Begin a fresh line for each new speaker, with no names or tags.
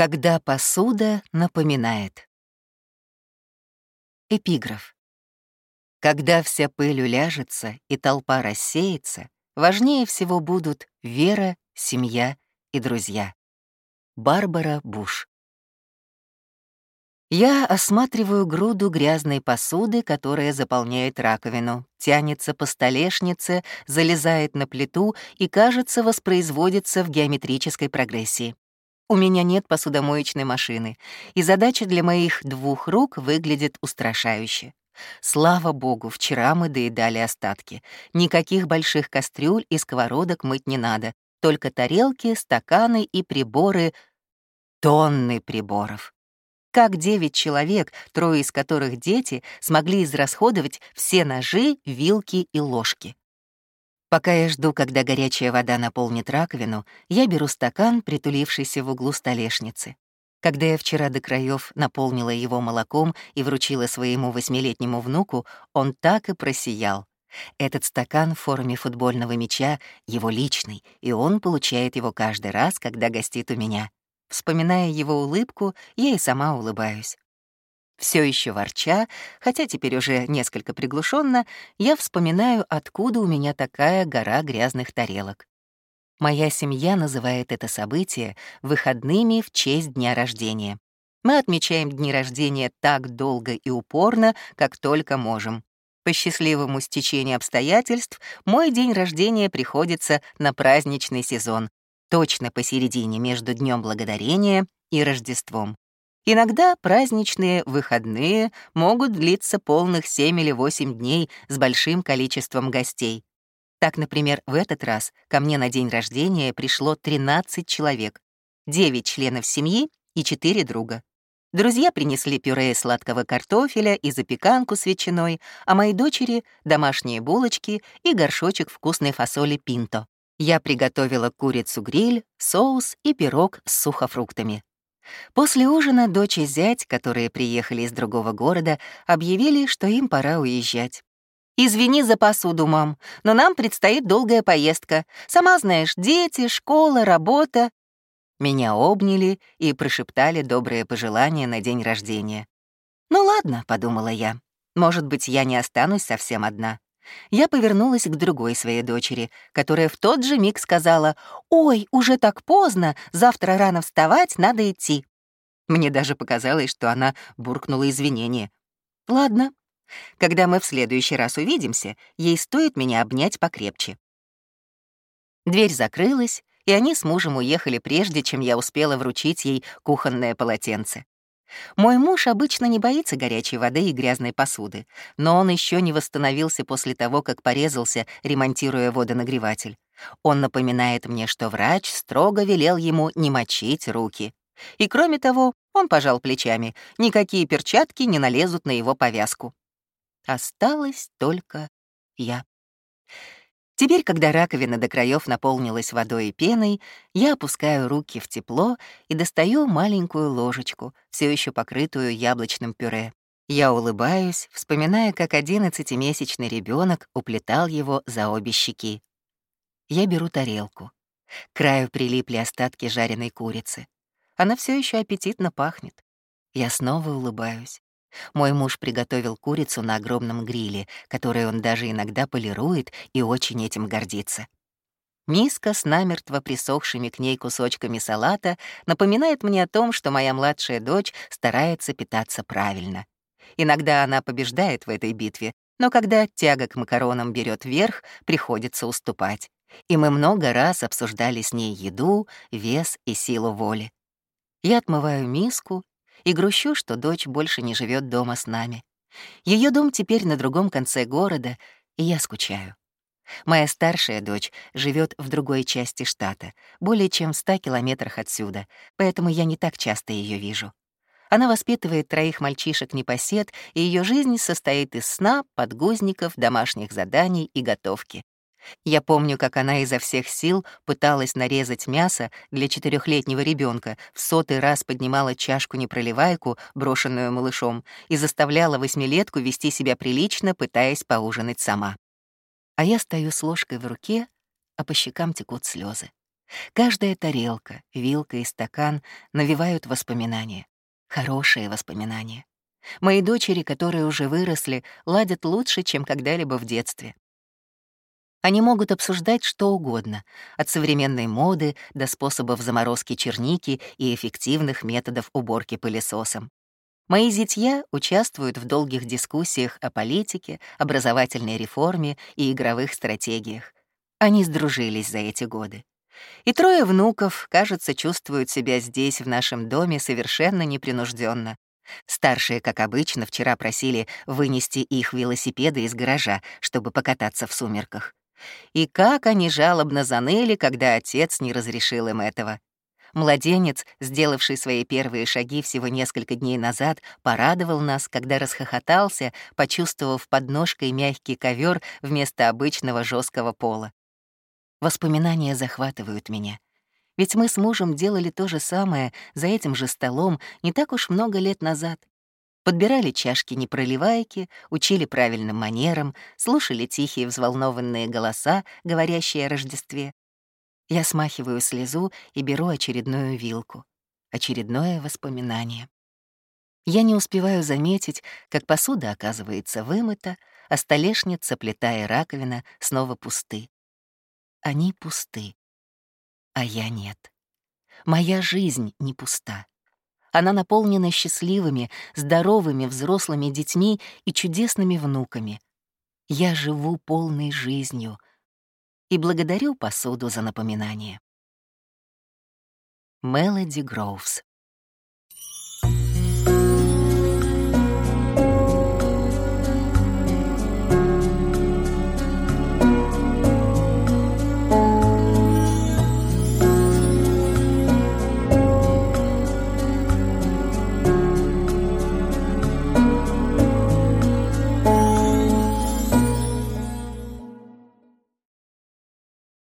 Когда посуда напоминает. Эпиграф. Когда вся пыль уляжется и толпа рассеется, важнее всего будут вера, семья и друзья. Барбара Буш. Я осматриваю груду грязной посуды, которая заполняет раковину, тянется по столешнице, залезает на плиту и, кажется, воспроизводится в геометрической прогрессии. У меня нет посудомоечной машины, и задача для моих двух рук выглядит устрашающе. Слава богу, вчера мы доедали остатки. Никаких больших кастрюль и сковородок мыть не надо, только тарелки, стаканы и приборы. Тонны приборов. Как девять человек, трое из которых дети, смогли израсходовать все ножи, вилки и ложки? Пока я жду, когда горячая вода наполнит раковину, я беру стакан, притулившийся в углу столешницы. Когда я вчера до краев наполнила его молоком и вручила своему восьмилетнему внуку, он так и просиял. Этот стакан в форме футбольного мяча — его личный, и он получает его каждый раз, когда гостит у меня. Вспоминая его улыбку, я и сама улыбаюсь. Все еще ворча, хотя теперь уже несколько приглушенно, я вспоминаю, откуда у меня такая гора грязных тарелок. Моя семья называет это событие выходными в честь дня рождения. Мы отмечаем дни рождения так долго и упорно, как только можем. По счастливому стечению обстоятельств мой день рождения приходится на праздничный сезон, точно посередине между Днем Благодарения и Рождеством. Иногда праздничные выходные могут длиться полных 7 или 8 дней с большим количеством гостей. Так, например, в этот раз ко мне на день рождения пришло 13 человек, 9 членов семьи и 4 друга. Друзья принесли пюре из сладкого картофеля и запеканку с ветчиной, а моей дочери — домашние булочки и горшочек вкусной фасоли пинто. Я приготовила курицу-гриль, соус и пирог с сухофруктами. После ужина дочь и зять, которые приехали из другого города, объявили, что им пора уезжать. «Извини за посуду, мам, но нам предстоит долгая поездка. Сама знаешь, дети, школа, работа». Меня обняли и прошептали добрые пожелания на день рождения. «Ну ладно», — подумала я, — «может быть, я не останусь совсем одна я повернулась к другой своей дочери, которая в тот же миг сказала «Ой, уже так поздно, завтра рано вставать, надо идти». Мне даже показалось, что она буркнула извинения. «Ладно, когда мы в следующий раз увидимся, ей стоит меня обнять покрепче». Дверь закрылась, и они с мужем уехали прежде, чем я успела вручить ей кухонное полотенце. Мой муж обычно не боится горячей воды и грязной посуды, но он еще не восстановился после того, как порезался, ремонтируя водонагреватель. Он напоминает мне, что врач строго велел ему не мочить руки. И кроме того, он пожал плечами, никакие перчатки не налезут на его повязку. Осталась только я. Теперь, когда раковина до краев наполнилась водой и пеной, я опускаю руки в тепло и достаю маленькую ложечку, все еще покрытую яблочным пюре. Я улыбаюсь, вспоминая, как одиннадцатимесячный ребенок уплетал его за обе щеки. Я беру тарелку. К краю прилипли остатки жареной курицы. Она все еще аппетитно пахнет. Я снова улыбаюсь. Мой муж приготовил курицу на огромном гриле, который он даже иногда полирует и очень этим гордится. Миска с намертво присохшими к ней кусочками салата напоминает мне о том, что моя младшая дочь старается питаться правильно. Иногда она побеждает в этой битве, но когда тяга к макаронам берет верх, приходится уступать. И мы много раз обсуждали с ней еду, вес и силу воли. Я отмываю миску и грущу, что дочь больше не живет дома с нами. Ее дом теперь на другом конце города, и я скучаю. Моя старшая дочь живет в другой части штата, более чем в ста километрах отсюда, поэтому я не так часто ее вижу. Она воспитывает троих мальчишек-непосед, и ее жизнь состоит из сна, подгузников, домашних заданий и готовки. Я помню, как она изо всех сил пыталась нарезать мясо для четырехлетнего ребенка, в сотый раз поднимала чашку-непроливайку, брошенную малышом, и заставляла восьмилетку вести себя прилично, пытаясь поужинать сама. А я стою с ложкой в руке, а по щекам текут слезы. Каждая тарелка, вилка и стакан навевают воспоминания. Хорошие воспоминания. Мои дочери, которые уже выросли, ладят лучше, чем когда-либо в детстве. Они могут обсуждать что угодно, от современной моды до способов заморозки черники и эффективных методов уборки пылесосом. Мои зятья участвуют в долгих дискуссиях о политике, образовательной реформе и игровых стратегиях. Они сдружились за эти годы. И трое внуков, кажется, чувствуют себя здесь, в нашем доме, совершенно непринужденно. Старшие, как обычно, вчера просили вынести их велосипеды из гаража, чтобы покататься в сумерках. И как они жалобно заныли, когда отец не разрешил им этого. Младенец, сделавший свои первые шаги всего несколько дней назад, порадовал нас, когда расхохотался, почувствовав под ножкой мягкий ковер вместо обычного жесткого пола. Воспоминания захватывают меня. Ведь мы с мужем делали то же самое за этим же столом не так уж много лет назад. Подбирали чашки непроливайки, учили правильным манерам, слушали тихие взволнованные голоса, говорящие о Рождестве. Я смахиваю слезу и беру очередную вилку. Очередное воспоминание. Я не успеваю заметить, как посуда оказывается вымыта, а столешница, плита и раковина снова пусты. Они пусты, а я нет. Моя жизнь не пуста. Она наполнена счастливыми, здоровыми взрослыми детьми и чудесными внуками. Я живу полной жизнью и благодарю посуду за напоминание. Мелоди Гроувс